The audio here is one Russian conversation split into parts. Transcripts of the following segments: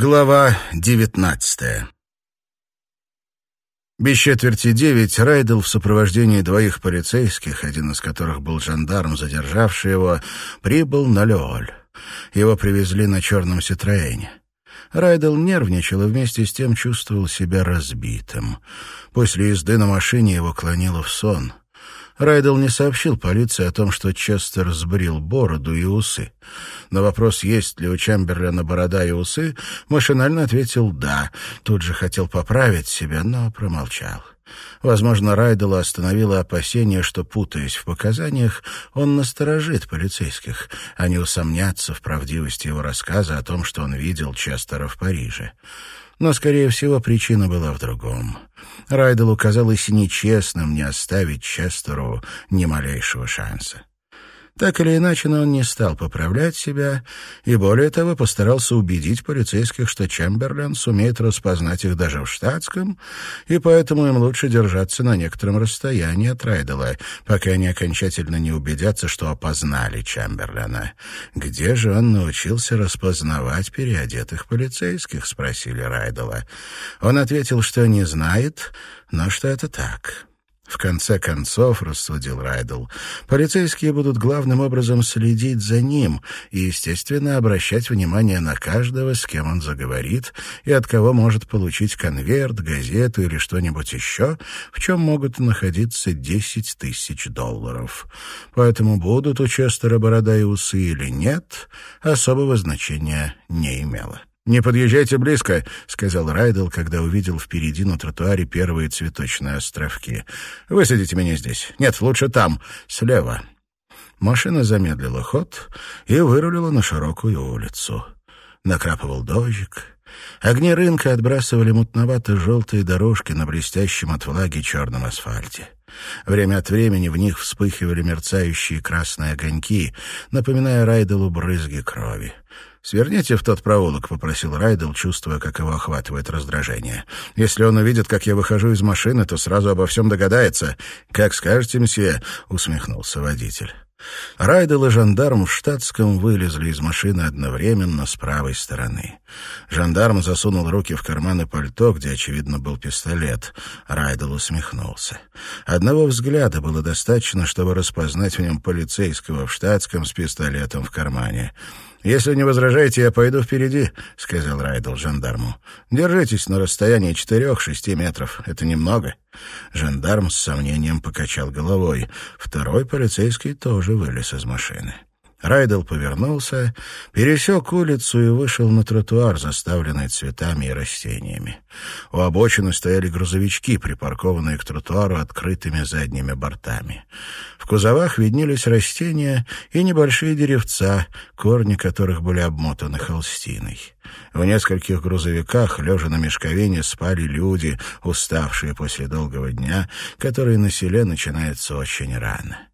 Глава девятнадцатая Без четверти девять Райдел в сопровождении двоих полицейских, один из которых был жандарм, задержавший его, прибыл на Леоль. Его привезли на черном Ситроэне. Райдел нервничал и вместе с тем чувствовал себя разбитым. После езды на машине его клонило в сон — Райдел не сообщил полиции о том, что Честер сбрил бороду и усы. На вопрос, есть ли у Чамберлена борода и усы, машинально ответил «да». Тут же хотел поправить себя, но промолчал. Возможно, Райдела остановило опасение, что, путаясь в показаниях, он насторожит полицейских. Они усомнятся в правдивости его рассказа о том, что он видел Честера в Париже. Но, скорее всего, причина была в другом. Райделу казалось нечестным не оставить Честеру ни малейшего шанса. Так или иначе, но он не стал поправлять себя и, более того, постарался убедить полицейских, что Чемберлен сумеет распознать их даже в штатском, и поэтому им лучше держаться на некотором расстоянии от Райдела, пока они окончательно не убедятся, что опознали Чемберлена. «Где же он научился распознавать переодетых полицейских?» — спросили Райдела. Он ответил, что не знает, но что это так. В конце концов, рассудил Райдл, полицейские будут главным образом следить за ним и, естественно, обращать внимание на каждого, с кем он заговорит, и от кого может получить конверт, газету или что-нибудь еще, в чем могут находиться десять тысяч долларов. Поэтому будут у Честера борода и усы или нет, особого значения не имело. «Не подъезжайте близко», — сказал Райдел, когда увидел впереди на тротуаре первые цветочные островки. «Высадите меня здесь. Нет, лучше там, слева». Машина замедлила ход и вырулила на широкую улицу. Накрапывал дождик. Огни рынка отбрасывали мутновато-желтые дорожки на блестящем от влаги черном асфальте. Время от времени в них вспыхивали мерцающие красные огоньки, напоминая Райделу брызги крови. «Сверните в тот проулок», — попросил Райдел, чувствуя, как его охватывает раздражение. «Если он увидит, как я выхожу из машины, то сразу обо всем догадается». «Как скажете, мсье», — усмехнулся водитель. Райдел и жандарм в штатском вылезли из машины одновременно с правой стороны. Жандарм засунул руки в карманы пальто, где, очевидно, был пистолет. Райдел усмехнулся. Одного взгляда было достаточно, чтобы распознать в нем полицейского в штатском с пистолетом в кармане. «Если не возражаете, я пойду впереди», — сказал Райдл жандарму. «Держитесь на расстоянии четырех-шести метров. Это немного». Жандарм с сомнением покачал головой. Второй полицейский тоже вылез из машины. Райдел повернулся, пересек улицу и вышел на тротуар, заставленный цветами и растениями. У обочины стояли грузовички, припаркованные к тротуару открытыми задними бортами. В кузовах виднелись растения и небольшие деревца, корни которых были обмотаны холстиной. В нескольких грузовиках, лежа на мешковине, спали люди, уставшие после долгого дня, который на селе начинается очень рано.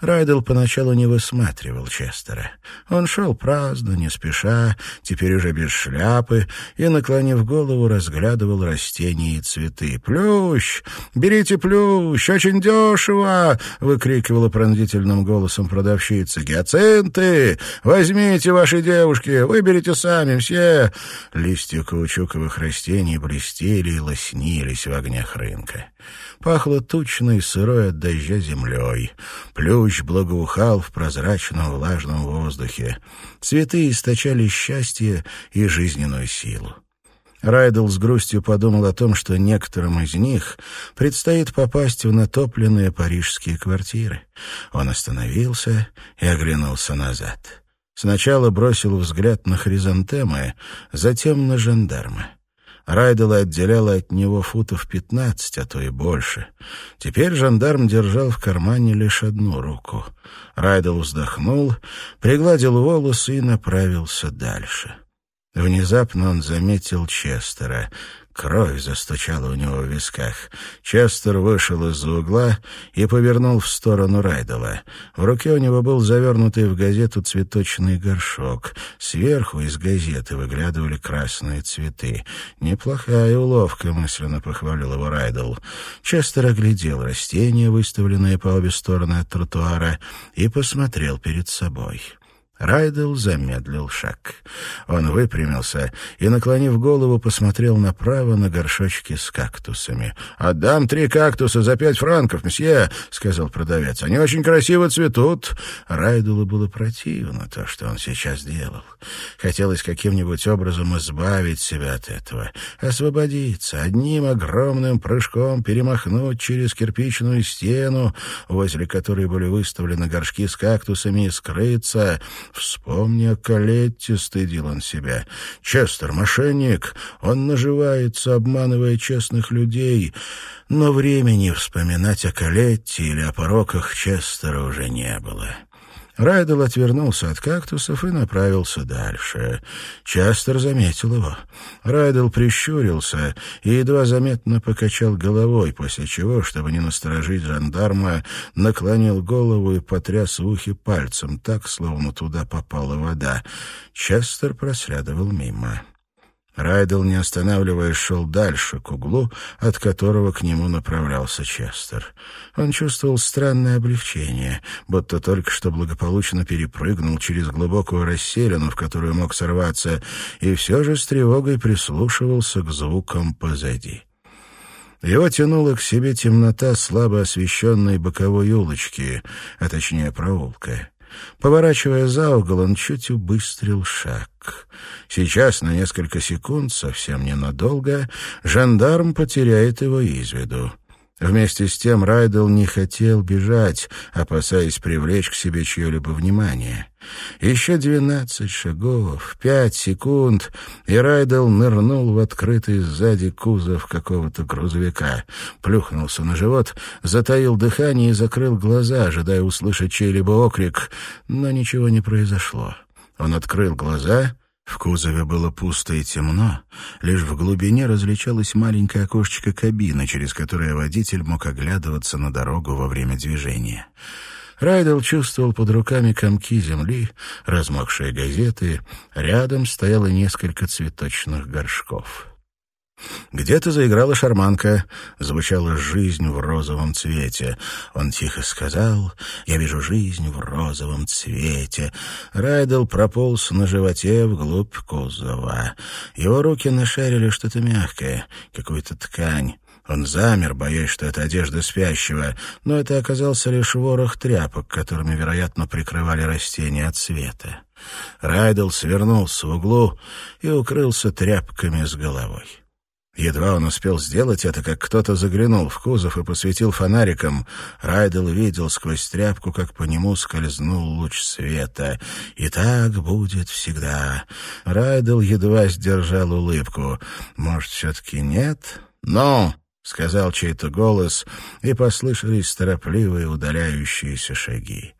Райдел поначалу не высматривал Честера. Он шел праздно, не спеша, теперь уже без шляпы, и, наклонив голову, разглядывал растения и цветы. «Плющ! Берите плющ! Очень дешево!» — выкрикивала пронзительным голосом продавщица. «Гиацинты! Возьмите ваши девушки! Выберите сами все!» Листья каучуковых растений блестели и лоснились в огнях рынка. Пахло тучной, сырой от дождя землей. Плющ благоухал в прозрачном влажном воздухе. Цветы источали счастье и жизненную силу. Райдл с грустью подумал о том, что некоторым из них предстоит попасть в натопленные парижские квартиры. Он остановился и оглянулся назад. Сначала бросил взгляд на хризантемы, затем на жандарма. Райдела отделяла от него футов пятнадцать, а то и больше. Теперь жандарм держал в кармане лишь одну руку. Райдел вздохнул, пригладил волосы и направился дальше. Внезапно он заметил Честера. Кровь застучала у него в висках. Честер вышел из-за угла и повернул в сторону Райдела. В руке у него был завернутый в газету цветочный горшок. Сверху из газеты выглядывали красные цветы. «Неплохая уловка», — мысленно похвалил его Райдел. Честер оглядел растения, выставленные по обе стороны от тротуара, и посмотрел перед собой. Райдел замедлил шаг. Он выпрямился и, наклонив голову, посмотрел направо на горшочки с кактусами. «Отдам три кактуса за пять франков, месье», — сказал продавец. «Они очень красиво цветут». Райделу было противно то, что он сейчас делал. Хотелось каким-нибудь образом избавить себя от этого, освободиться, одним огромным прыжком перемахнуть через кирпичную стену, возле которой были выставлены горшки с кактусами, и скрыться — Вспомни о Калетте, стыдил он себя. Честер — мошенник, он наживается, обманывая честных людей. Но времени вспоминать о Калетте или о пороках Честера уже не было. Райдел отвернулся от кактусов и направился дальше. Частер заметил его. Райдел прищурился и едва заметно покачал головой, после чего, чтобы не насторожить жандарма, наклонил голову и потряс в ухе пальцем, так, словно туда попала вода. Частер проследовал мимо. Райдел, не останавливаясь, шел дальше, к углу, от которого к нему направлялся Честер. Он чувствовал странное облегчение, будто только что благополучно перепрыгнул через глубокую расселину, в которую мог сорваться, и все же с тревогой прислушивался к звукам позади. Его тянула к себе темнота слабо освещенной боковой улочки, а точнее проулка. Поворачивая за угол, он чуть убыстрил шаг. Сейчас, на несколько секунд, совсем ненадолго, жандарм потеряет его из виду. Вместе с тем Райдел не хотел бежать, опасаясь привлечь к себе чье-либо внимание. Еще двенадцать шагов, пять секунд, и Райдел нырнул в открытый сзади кузов какого-то грузовика. Плюхнулся на живот, затаил дыхание и закрыл глаза, ожидая услышать чей-либо окрик, но ничего не произошло. Он открыл глаза — в кузове было пусто и темно, лишь в глубине различалось маленькое окошечко кабины, через которое водитель мог оглядываться на дорогу во время движения. Райдел чувствовал под руками комки земли, размокшие газеты, рядом стояло несколько цветочных горшков. Где-то заиграла шарманка, звучала жизнь в розовом цвете. Он тихо сказал «Я вижу жизнь в розовом цвете». Райдел прополз на животе вглубь кузова. Его руки нашарили что-то мягкое, какую-то ткань. Он замер, боясь, что это одежда спящего, но это оказался лишь ворох тряпок, которыми, вероятно, прикрывали растения от света. Райдел свернулся в углу и укрылся тряпками с головой. Едва он успел сделать это, как кто-то заглянул в кузов и посветил фонариком. Райдел видел сквозь тряпку, как по нему скользнул луч света. И так будет всегда. Райдел едва сдержал улыбку. Может, все-таки нет? «Но!» — сказал чей-то голос, и послышались торопливые удаляющиеся шаги.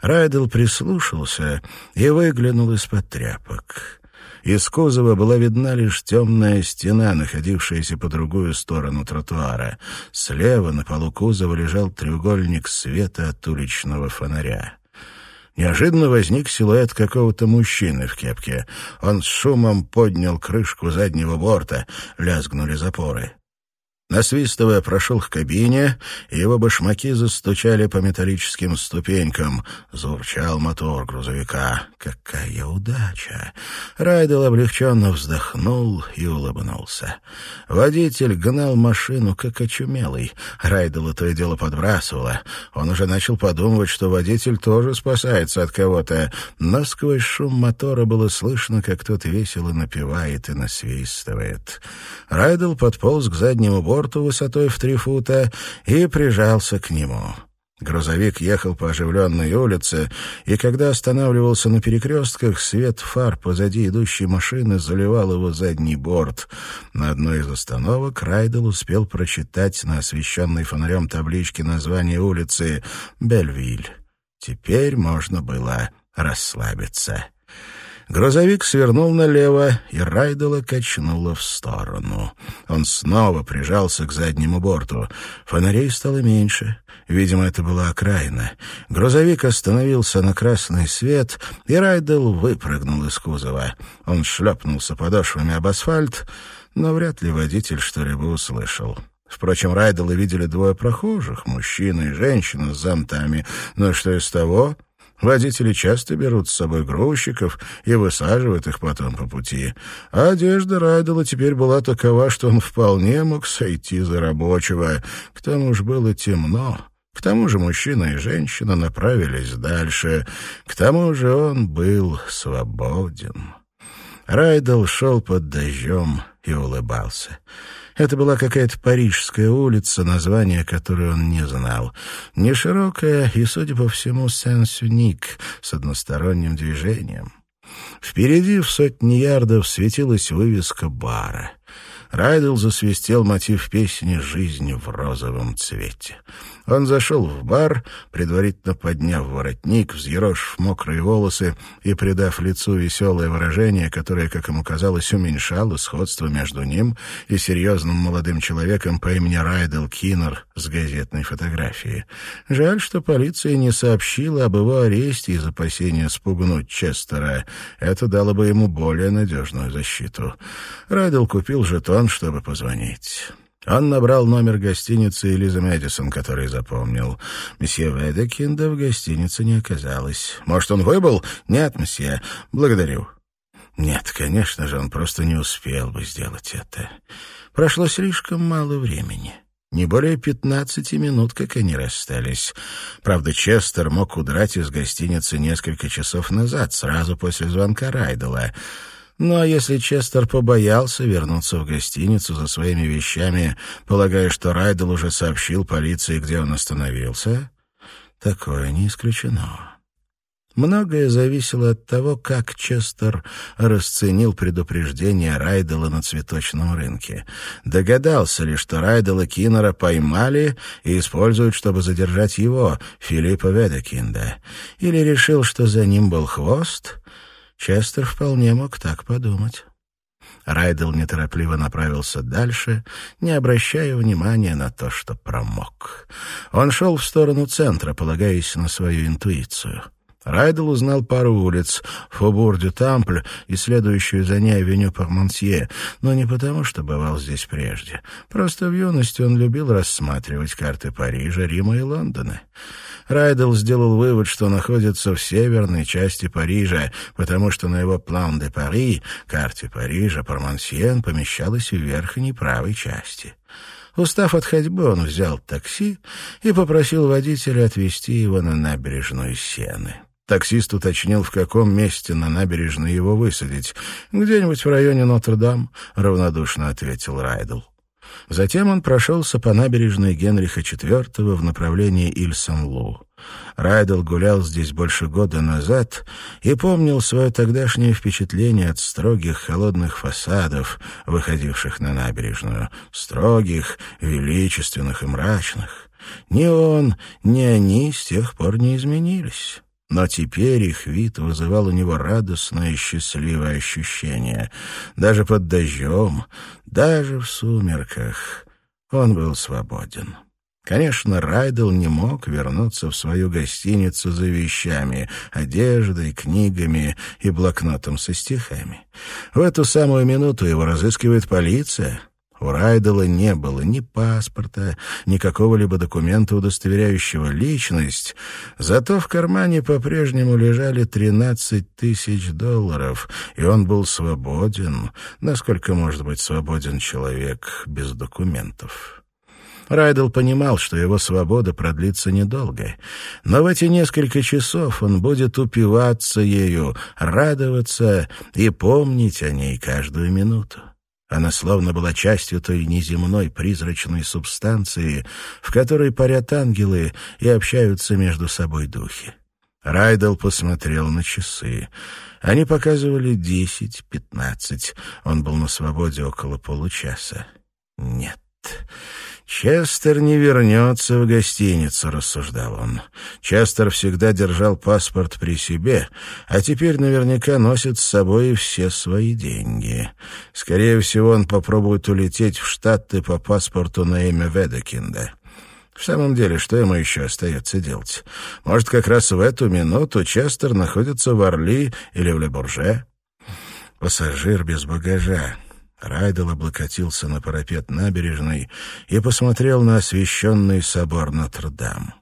Райдел прислушался и выглянул из-под тряпок. Из кузова была видна лишь темная стена, находившаяся по другую сторону тротуара. Слева на полу кузова лежал треугольник света от уличного фонаря. Неожиданно возник силуэт какого-то мужчины в кепке. Он с шумом поднял крышку заднего борта, лязгнули запоры. Насвистывая, прошел к кабине, и его башмаки застучали по металлическим ступенькам. Заурчал мотор грузовика. Какая удача! Райдел облегченно вздохнул и улыбнулся. Водитель гнал машину, как очумелый. Райдела то и дело подбрасывало. Он уже начал подумывать, что водитель тоже спасается от кого-то, но сквозь шум мотора было слышно, как тот весело напевает и насвистывает. Райдел подполз к заднему борту, борту высотой в три фута и прижался к нему. Грузовик ехал по оживленной улице, и когда останавливался на перекрестках, свет фар позади идущей машины заливал его задний борт. На одной из остановок Райдел успел прочитать на освещенной фонарем табличке название улицы «Бельвиль». Теперь можно было расслабиться. Грузовик свернул налево, и Райдела качнуло в сторону. Он снова прижался к заднему борту. Фонарей стало меньше. Видимо, это была окраина. Грузовик остановился на красный свет, и Райдел выпрыгнул из кузова. Он шлепнулся подошвами об асфальт, но вряд ли водитель что-либо услышал. Впрочем, Райдела видели двое прохожих, мужчина и женщина с зонтами. Но что из того? Водители часто берут с собой грузчиков и высаживают их потом по пути. А одежда Райдела теперь была такова, что он вполне мог сойти за рабочего. К тому же было темно. К тому же мужчина и женщина направились дальше. К тому же он был свободен. Райдел шел под дождем и улыбался. Это была какая-то парижская улица, название которой он не знал. Не широкая и, судя по всему, сен-сюник с односторонним движением. Впереди в сотни ярдов светилась вывеска бара. Райдел засвистел мотив песни «Жизнь в розовом цвете». Он зашел в бар, предварительно подняв воротник, взъерошив мокрые волосы и придав лицу веселое выражение, которое, как ему казалось, уменьшало сходство между ним и серьезным молодым человеком по имени Райдел Киннер с газетной фотографией. Жаль, что полиция не сообщила об его аресте из опасения спугнуть Честера. Это дало бы ему более надежную защиту. Райдел купил жетон, чтобы позвонить. Он набрал номер гостиницы Элиза Мэдисон, который запомнил. Месье Ведекинда в гостинице не оказалось. «Может, он выбыл?» «Нет, месье. Благодарю». Нет, конечно же, он просто не успел бы сделать это. Прошло слишком мало времени. Не более пятнадцати минут, как они расстались. Правда, Честер мог удрать из гостиницы несколько часов назад, сразу после звонка Райдела. Ну а если Честер побоялся вернуться в гостиницу за своими вещами, полагая, что Райдел уже сообщил полиции, где он остановился, такое не исключено. Многое зависело от того, как Честер расценил предупреждение Райдела на цветочном рынке. Догадался ли, что Райдела Киннера поймали и используют, чтобы задержать его, Филиппа Ведекинда? Или решил, что за ним был хвост Честер вполне мог так подумать. Райдел неторопливо направился дальше, не обращая внимания на то, что промок. Он шел в сторону центра, полагаясь на свою интуицию. Райдел узнал пару улиц — Фобур-де-Тампль и следующую за ней авеню Пармансье, но не потому, что бывал здесь прежде. Просто в юности он любил рассматривать карты Парижа, Рима и Лондона. Райдел сделал вывод, что находится в северной части Парижа, потому что на его план де Пари, карте Парижа, Пармансьен помещалась в верхней правой части. Устав от ходьбы, он взял такси и попросил водителя отвезти его на набережную Сены. Таксист уточнил, в каком месте на набережной его высадить. «Где-нибудь в районе Нотр-Дам», — равнодушно ответил Райдл. Затем он прошелся по набережной Генриха IV в направлении Иль-Сан-Лу. Райдл гулял здесь больше года назад и помнил свое тогдашнее впечатление от строгих холодных фасадов, выходивших на набережную, строгих, величественных и мрачных. Ни он, ни они с тех пор не изменились. Но теперь их вид вызывал у него радостное и счастливое ощущение. Даже под дождем, даже в сумерках он был свободен. Конечно, Райдел не мог вернуться в свою гостиницу за вещами, одеждой, книгами и блокнотом со стихами. В эту самую минуту его разыскивает полиция — у Райдела не было ни паспорта, ни какого-либо документа, удостоверяющего личность, зато в кармане по-прежнему лежали 13 тысяч долларов, и он был свободен, насколько может быть свободен человек без документов. Райдел понимал, что его свобода продлится недолго, но в эти несколько часов он будет упиваться ею, радоваться и помнить о ней каждую минуту. Она словно была частью той неземной призрачной субстанции, в которой парят ангелы и общаются между собой духи. Райдел посмотрел на часы. Они показывали десять-пятнадцать. Он был на свободе около получаса. Нет. «Честер не вернется в гостиницу», — рассуждал он. Честер всегда держал паспорт при себе, а теперь наверняка носит с собой все свои деньги. Скорее всего, он попробует улететь в Штаты по паспорту на имя Ведекинда. В самом деле, что ему еще остается делать? Может, как раз в эту минуту Честер находится в Орли или в Лебурже? Пассажир без багажа. Райдел облокотился на парапет набережной и посмотрел на освещенный собор Нотр-Дам.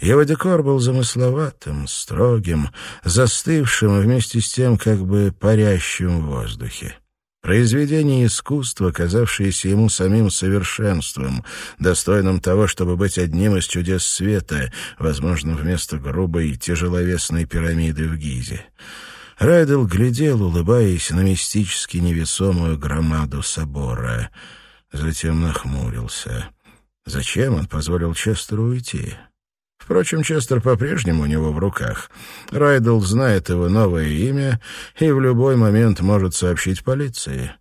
Его декор был замысловатым, строгим, застывшим и вместе с тем как бы парящим в воздухе. Произведение искусства, казавшееся ему самим совершенством, достойным того, чтобы быть одним из чудес света, возможно, вместо грубой тяжеловесной пирамиды в Гизе. Райдел глядел, улыбаясь на мистически невесомую громаду собора. Затем нахмурился. Зачем он позволил Честеру уйти? Впрочем, Честер по-прежнему у него в руках. Райдл знает его новое имя и в любой момент может сообщить полиции.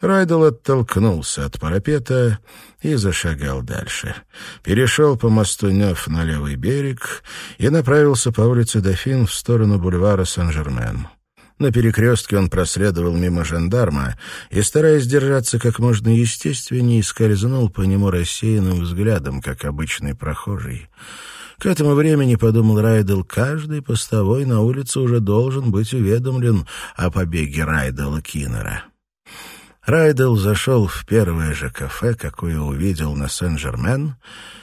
Райдл оттолкнулся от парапета и зашагал дальше. Перешел по мосту Нев на левый берег и направился по улице Дофин в сторону бульвара Сен-Жермен. На перекрестке он проследовал мимо жандарма и, стараясь держаться как можно естественнее, скользнул по нему рассеянным взглядом, как обычный прохожий. К этому времени, подумал Райдел, каждый постовой на улице уже должен быть уведомлен о побеге Райдела Киннера. Райдел зашел в первое же кафе, какое увидел на Сен-Жермен,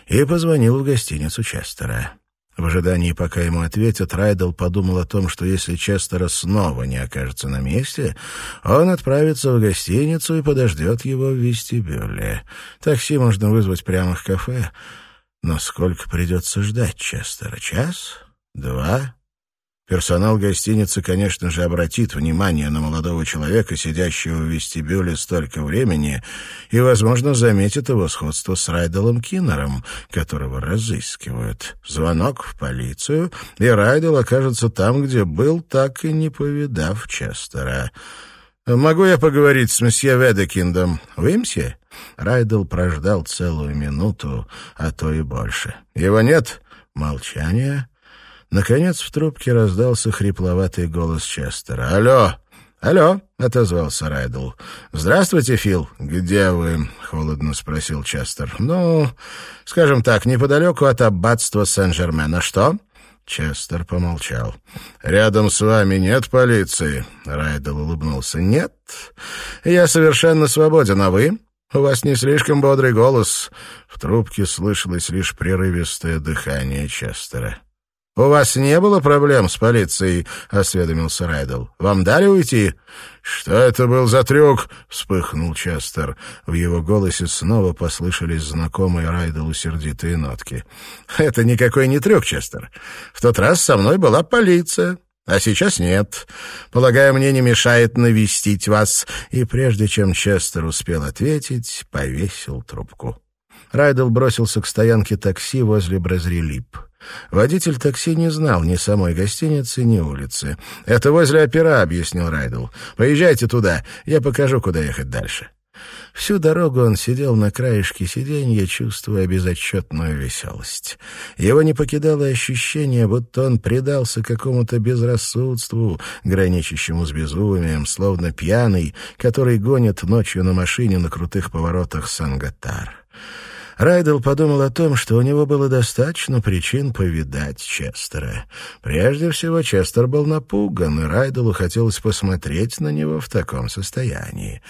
и позвонил в гостиницу Честера. В ожидании, пока ему ответят, Райдел подумал о том, что если Честера снова не окажется на месте, он отправится в гостиницу и подождет его в вестибюле. Такси можно вызвать прямо в кафе, но сколько придется ждать Честера? Час? Два? Персонал гостиницы, конечно же, обратит внимание на молодого человека, сидящего в вестибюле столько времени, и, возможно, заметит его сходство с Райделом Киннером, которого разыскивают. Звонок в полицию, и Райдел окажется там, где был, так и не повидав Честера. «Могу я поговорить с месье Ведекиндом? Вы, мсье?» Райдел прождал целую минуту, а то и больше. «Его нет?» Молчание. Наконец в трубке раздался хрипловатый голос Честера. «Алло! Алло!» — отозвался Райдл. «Здравствуйте, Фил. Где вы?» — холодно спросил Честер. «Ну, скажем так, неподалеку от аббатства Сен-Жермена. Что?» Честер помолчал. «Рядом с вами нет полиции?» Райдел улыбнулся. «Нет. Я совершенно свободен, а вы?» «У вас не слишком бодрый голос». В трубке слышалось лишь прерывистое дыхание Честера. «У вас не было проблем с полицией?» — осведомился Райдл. «Вам дали уйти?» «Что это был за трюк?» — вспыхнул Честер. В его голосе снова послышались знакомые Райделу сердитые нотки. «Это никакой не трюк, Честер. В тот раз со мной была полиция». А сейчас нет. Полагаю, мне не мешает навестить вас. И прежде чем Честер успел ответить, повесил трубку. Райдел бросился к стоянке такси возле Бразрилип. Водитель такси не знал ни самой гостиницы, ни улицы. «Это возле опера», — объяснил Райдл. «Поезжайте туда, я покажу, куда ехать дальше». Всю дорогу он сидел на краешке сиденья, чувствуя безотчетную веселость. Его не покидало ощущение, будто он предался какому-то безрассудству, граничащему с безумием, словно пьяный, который гонит ночью на машине на крутых поворотах Сангатар. Райдел подумал о том, что у него было достаточно причин повидать Честера. Прежде всего, Честер был напуган, и Райделу хотелось посмотреть на него в таком состоянии.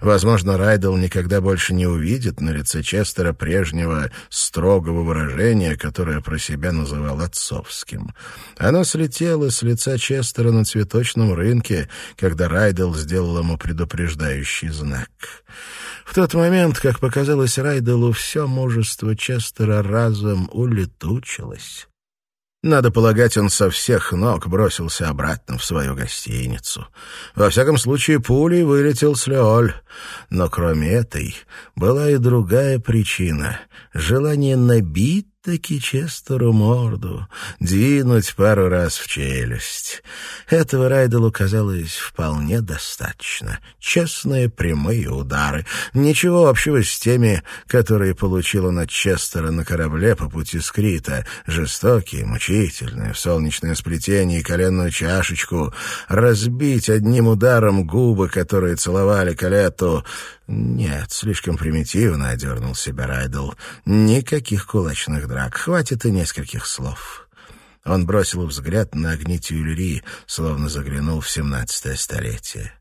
Возможно, Райдел никогда больше не увидит на лице Честера прежнего строгого выражения, которое про себя называл отцовским. Оно слетело с лица Честера на цветочном рынке, когда Райдел сделал ему предупреждающий знак. В тот момент, как показалось Райделу, все мужество Честера разом улетучилось. Надо полагать, он со всех ног бросился обратно в свою гостиницу. Во всяком случае, пулей вылетел с Леоль. Но кроме этой была и другая причина — желание набить таки Честеру морду, двинуть пару раз в челюсть. Этого Райделу казалось вполне достаточно. Честные прямые удары. Ничего общего с теми, которые получил он от Честера на корабле по пути Скрита. Жестокие, мучительные, в солнечное сплетение и коленную чашечку. Разбить одним ударом губы, которые целовали Калету. «Нет, слишком примитивно», — одернул себя Райдл. «Никаких кулачных драк, хватит и нескольких слов». Он бросил взгляд на огни Тюильри, словно заглянул в семнадцатое столетие.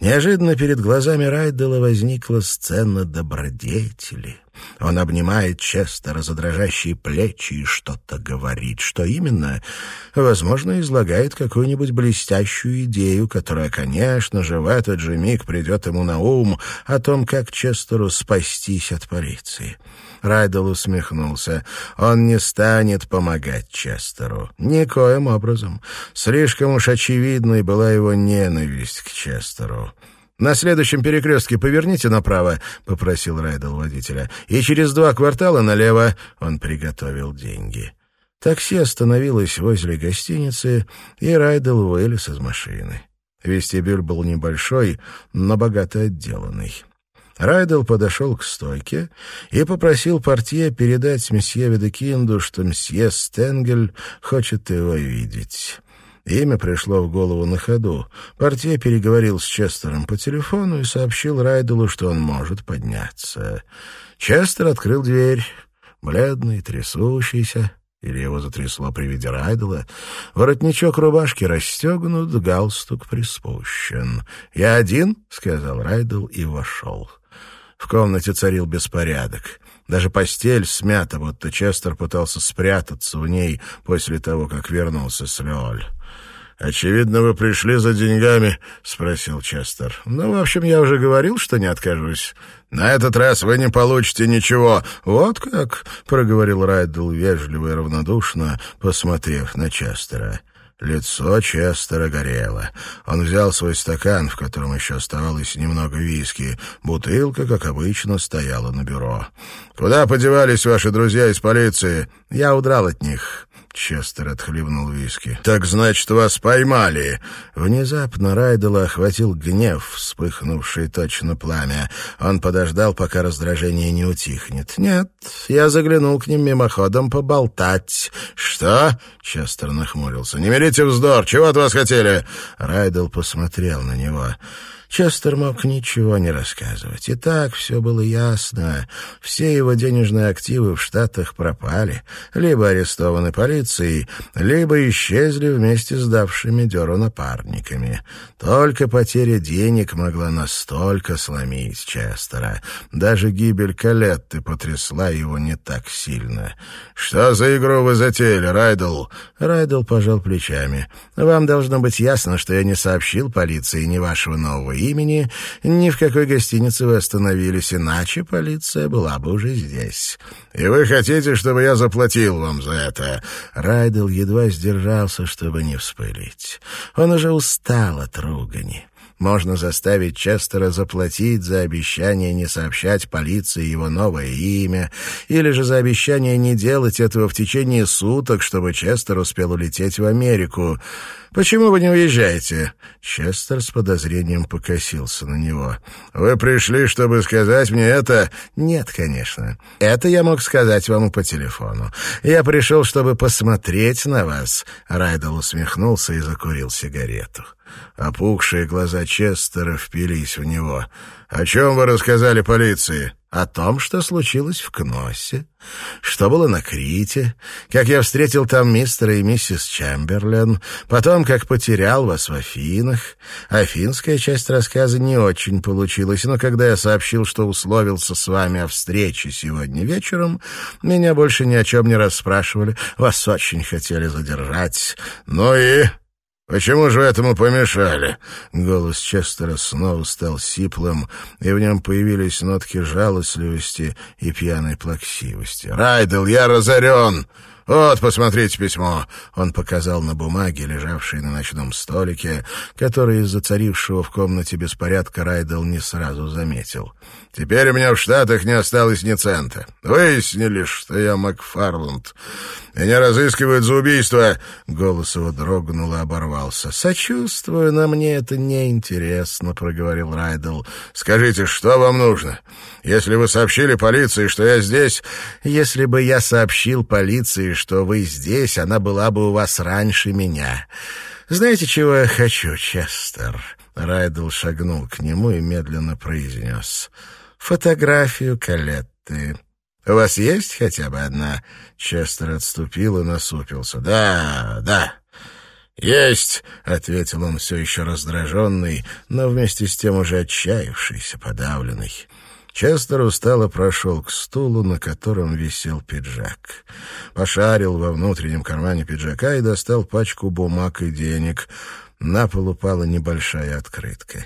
Неожиданно перед глазами Райдела возникла сцена добродетели. Он обнимает Честера за дрожащие плечи и что-то говорит. Что именно? Возможно, излагает какую-нибудь блестящую идею, которая, конечно же, в этот же миг придет ему на ум о том, как Честеру спастись от полиции. Райдел усмехнулся. Он не станет помогать Честеру. Никоим образом. Слишком уж очевидной была его ненависть к Честеру. «На следующем перекрестке поверните направо», — попросил Райдел водителя. «И через два квартала налево». Он приготовил деньги. Такси остановилось возле гостиницы, и Райдел вылез из машины. Вестибюль был небольшой, но богато отделанный. Райдел подошел к стойке и попросил портье передать месье Ведекинду, что месье Стенгель хочет его видеть. Имя пришло в голову на ходу. Портье переговорил с Честером по телефону и сообщил Райделу, что он может подняться. Честер открыл дверь, бледный, трясущийся, или его затрясло при виде Райдела. Воротничок рубашки расстегнут, галстук приспущен. «Я один?» — сказал Райдел и вошел. В комнате царил беспорядок. Даже постель смята, будто Честер пытался спрятаться в ней после того, как вернулся с Леоль. «Очевидно, вы пришли за деньгами?» — спросил Честер. «Ну, в общем, я уже говорил, что не откажусь. На этот раз вы не получите ничего». «Вот как?» — проговорил Райдл вежливо и равнодушно, посмотрев на Честера. Лицо Честера горело. Он взял свой стакан, в котором еще оставалось немного виски. Бутылка, как обычно, стояла на бюро. «Куда подевались ваши друзья из полиции?» «Я удрал от них». Честер отхлебнул виски. «Так значит, вас поймали!» Внезапно Райдела охватил гнев, вспыхнувший точно пламя. Он подождал, пока раздражение не утихнет. «Нет, я заглянул к ним мимоходом поболтать». «Что?» — Честер нахмурился. «Не мерите вздор! Чего от вас хотели?» Райдел посмотрел на него. Честер мог ничего не рассказывать. И так все было ясно. Все его денежные активы в Штатах пропали, либо арестованы полицией, либо исчезли вместе с давшими дёру напарниками. Только потеря денег могла настолько сломить Честера. Даже гибель Калетты потрясла его не так сильно. «Что за игру вы затеяли, Райдл?» Райдл пожал плечами. «Вам должно быть ясно, что я не сообщил полиции ни вашего нового имени, ни в какой гостинице вы остановились, иначе полиция была бы уже здесь. И вы хотите, чтобы я заплатил вам за это?» Райдел едва сдержался, чтобы не вспылить. Он уже устал от ругани. Можно заставить Честера заплатить за обещание не сообщать полиции его новое имя, или же за обещание не делать этого в течение суток, чтобы Честер успел улететь в Америку. «Почему вы не уезжаете?» Честер с подозрением покосился на него. «Вы пришли, чтобы сказать мне это?» «Нет, конечно. Это я мог сказать вам по телефону. Я пришел, чтобы посмотреть на вас». Райдел усмехнулся и закурил сигарету. Опухшие глаза Честера впились в него. «О чем вы рассказали полиции?» «О том, что случилось в Кносе, что было на Крите, как я встретил там мистера и миссис Чемберлен, потом, как потерял вас в Афинах. Афинская часть рассказа не очень получилась, но когда я сообщил, что условился с вами о встрече сегодня вечером, меня больше ни о чем не расспрашивали, вас очень хотели задержать. Ну и...» «Почему же этому помешали?» Голос Честера снова стал сиплым, и в нем появились нотки жалостливости и пьяной плаксивости. «Райдел, я разорен! «Вот, посмотрите письмо!» Он показал на бумаге, лежавшей на ночном столике, который из-за царившего в комнате беспорядка Райдел не сразу заметил. «Теперь у меня в Штатах не осталось ни цента. Выяснили, что я Макфарланд. Меня разыскивают за убийство!» Голос его дрогнул и оборвался. «Сочувствую, но мне это неинтересно», — проговорил Райдел. «Скажите, что вам нужно? Если вы сообщили полиции, что я здесь...» «Если бы я сообщил полиции, что вы здесь, она была бы у вас раньше меня. Знаете, чего я хочу, Честер?» Райдл шагнул к нему и медленно произнес. «Фотографию Калетты. У вас есть хотя бы одна?» Честер отступил и насупился. «Да, да. «Есть!» — ответил он все еще раздраженный, но вместе с тем уже отчаявшийся, подавленный. Честер устало прошел к стулу, на котором висел пиджак. Пошарил во внутреннем кармане пиджака и достал пачку бумаг и денег. На пол упала небольшая открытка.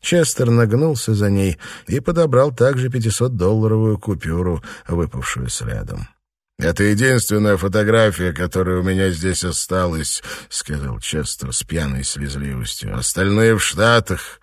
Честер нагнулся за ней и подобрал также 500-долларовую купюру, выпавшую следом. «Это единственная фотография, которая у меня здесь осталась», — сказал Честер с пьяной слезливостью. «Остальные в Штатах.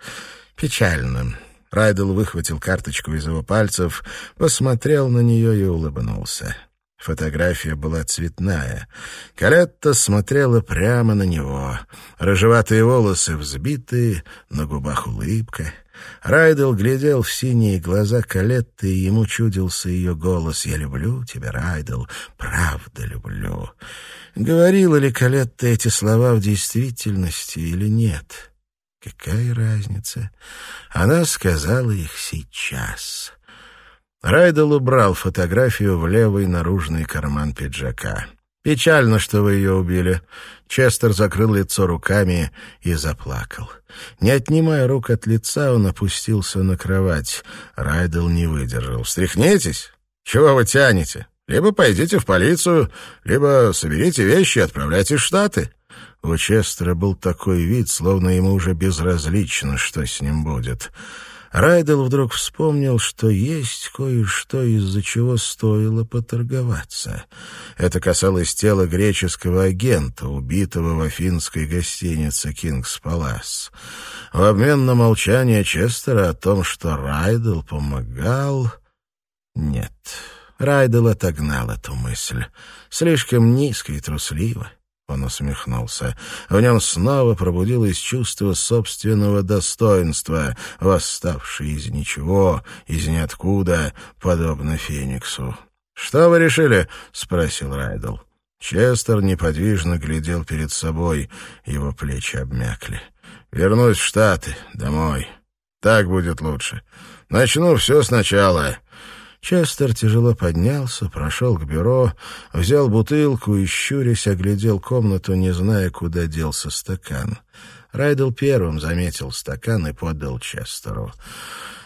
Печально». Райдел выхватил карточку из его пальцев, посмотрел на нее и улыбнулся. Фотография была цветная. Калетта смотрела прямо на него. Рыжеватые волосы взбиты, на губах улыбка. Райдел глядел в синие глаза Калетты, и ему чудился ее голос. «Я люблю тебя, Райдел, правда люблю». Говорила ли Калетта эти слова в действительности или нет? Какая разница? Она сказала их сейчас. Райдел убрал фотографию в левый наружный карман пиджака. «Печально, что вы ее убили». Честер закрыл лицо руками и заплакал. Не отнимая рук от лица, он опустился на кровать. Райдел не выдержал. «Встряхнитесь? Чего вы тянете? Либо пойдите в полицию, либо соберите вещи и отправляйтесь в Штаты». У Честера был такой вид, словно ему уже безразлично, что с ним будет. Райдел вдруг вспомнил, что есть кое-что, из-за чего стоило поторговаться. Это касалось тела греческого агента, убитого в афинской гостинице «Кингс Палас». В обмен на молчание Честера о том, что Райдел помогал... Нет, Райдел отогнал эту мысль. Слишком низко и трусливо. Он усмехнулся. В нем снова пробудилось чувство собственного достоинства, восставшее из ничего, из ниоткуда, подобно Фениксу. «Что вы решили?» — спросил Райдл. Честер неподвижно глядел перед собой, его плечи обмякли. «Вернусь в Штаты, домой. Так будет лучше. Начну все сначала. Честер тяжело поднялся, прошел к бюро, взял бутылку и, щурясь, оглядел комнату, не зная, куда делся стакан. Райдел первым заметил стакан и подал Честеру.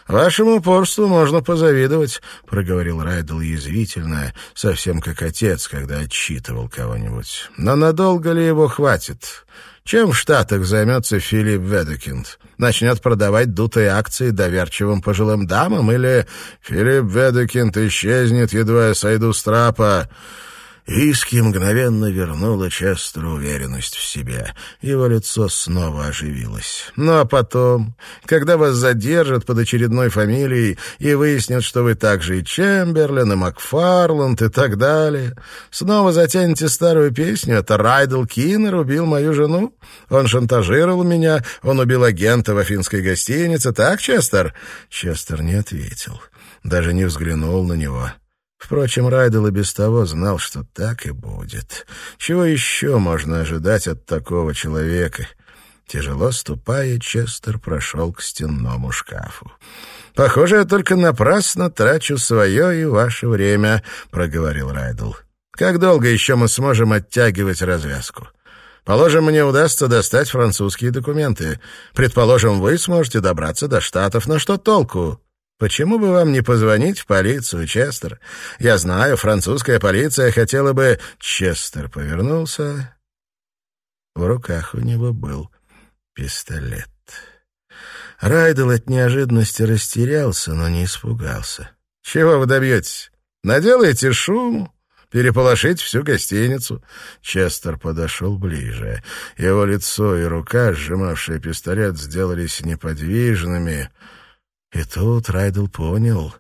«Вашему упорству можно позавидовать», — проговорил Райдел язвительно, совсем как отец, когда отчитывал кого-нибудь. «Но надолго ли его хватит? Чем в Штатах займется Филипп Ведекинд? Начнет продавать дутые акции доверчивым пожилым дамам или Филипп Ведекинд исчезнет, едва я сойду с трапа?» Виски мгновенно вернула Честеру уверенность в себе. Его лицо снова оживилось. «Ну а потом, когда вас задержат под очередной фамилией и выяснят, что вы также и Чемберлен, и Макфарланд, и так далее, снова затянете старую песню «Это Райдл Киннер убил мою жену? Он шантажировал меня, он убил агента в афинской гостинице, так, Честер?» Честер не ответил, даже не взглянул на него. Впрочем, Райдел и без того знал, что так и будет. Чего еще можно ожидать от такого человека? Тяжело ступая, Честер прошел к стенному шкафу. «Похоже, я только напрасно трачу свое и ваше время», — проговорил Райдл. «Как долго еще мы сможем оттягивать развязку?» Положим, мне удастся достать французские документы. Предположим, вы сможете добраться до Штатов. Но что толку? Почему бы вам не позвонить в полицию, Честер? Я знаю, французская полиция хотела бы...» Честер повернулся. В руках у него был пистолет. Райдел от неожиданности растерялся, но не испугался. «Чего вы добьетесь? Наделаете шум?» переполошить всю гостиницу. Честер подошел ближе. Его лицо и рука, сжимавшие пистолет, сделались неподвижными. И тут Райдл понял,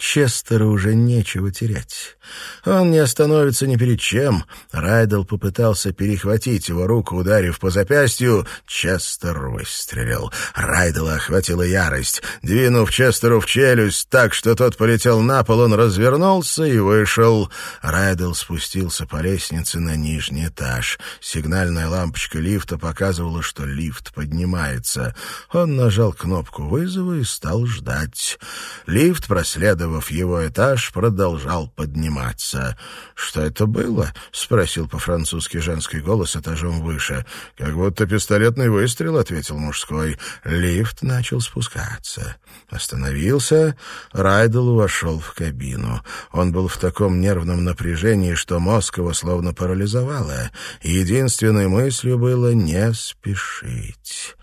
Честеру уже нечего терять. Он не остановится ни перед чем. Райдл попытался перехватить его руку, ударив по запястью. Честер выстрелил. Райдла охватила ярость. Двинув Честеру в челюсть так, что тот полетел на пол, он развернулся и вышел. Райдл спустился по лестнице на нижний этаж. Сигнальная лампочка лифта показывала, что лифт поднимается. Он нажал кнопку вызова и стал ждать. Лифт проследовал изуродовав его этаж, продолжал подниматься. «Что это было?» — спросил по-французски женский голос этажом выше. «Как будто пистолетный выстрел», — ответил мужской. Лифт начал спускаться. Остановился, Райдел вошел в кабину. Он был в таком нервном напряжении, что мозг его словно парализовало. Единственной мыслью было не спешить.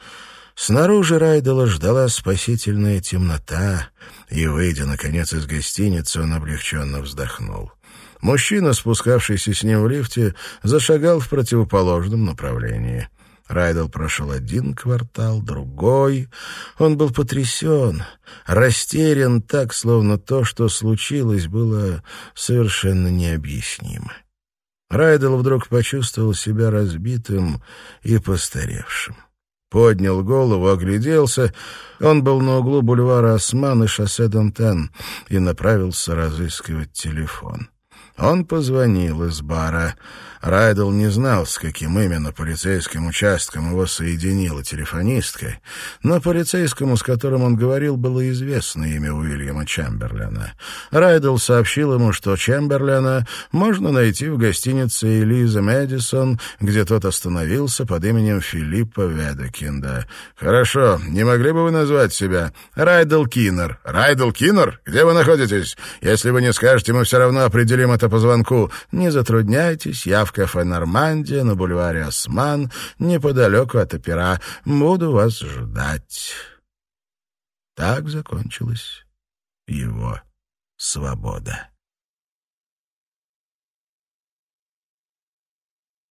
Снаружи Райдела ждала спасительная темнота, и, выйдя, наконец, из гостиницы, он облегченно вздохнул. Мужчина, спускавшийся с ним в лифте, зашагал в противоположном направлении. Райдел прошел один квартал, другой. Он был потрясен, растерян так, словно то, что случилось, было совершенно необъяснимо. Райдел вдруг почувствовал себя разбитым и постаревшим. Поднял голову, огляделся. Он был на углу бульвара Осман и шоссе Донтен и направился разыскивать телефон. Он позвонил из бара. Райдел не знал, с каким именно полицейским участком его соединила телефонистка, но полицейскому, с которым он говорил, было известно имя Уильяма Чемберлена. Райдел сообщил ему, что Чемберлена можно найти в гостинице Элиза Мэдисон, где тот остановился под именем Филиппа Ведекинда. «Хорошо, не могли бы вы назвать себя?» «Райдел Киннер». «Райдел Киннер? Где вы находитесь? Если вы не скажете, мы все равно определим это по звонку. Не затрудняйтесь, я в кафе «Нормандия» на бульваре «Осман», неподалеку от опера. Буду вас ждать». Так закончилась его свобода.